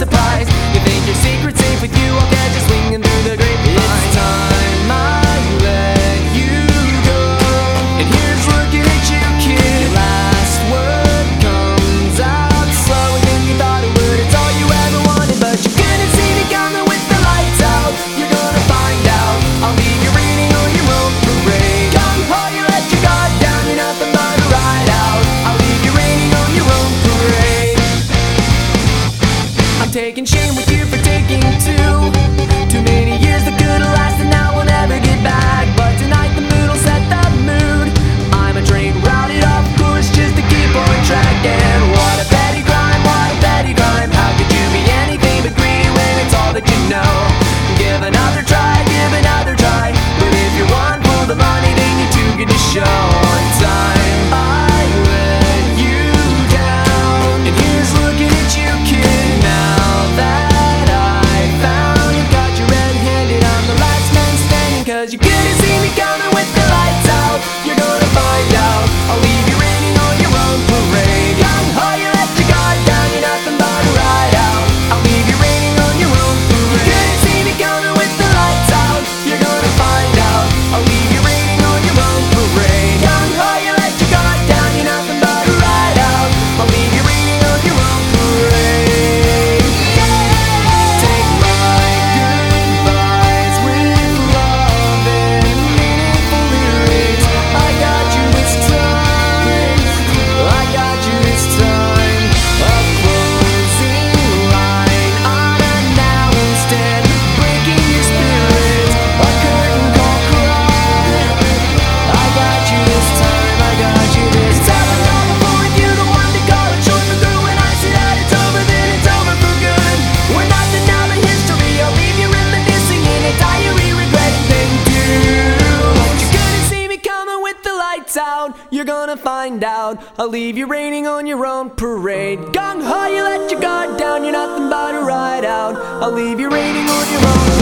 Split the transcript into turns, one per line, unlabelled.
surprised. You think your secret's safe with you, I'll get you. taking shame with you for taking two. Cause you couldn't see me coming with the lights out. You're gonna find out. you're gonna find out. I'll leave you raining on your own parade. Gung ho, you let your guard down, you're nothing but a ride out. I'll leave you raining on your own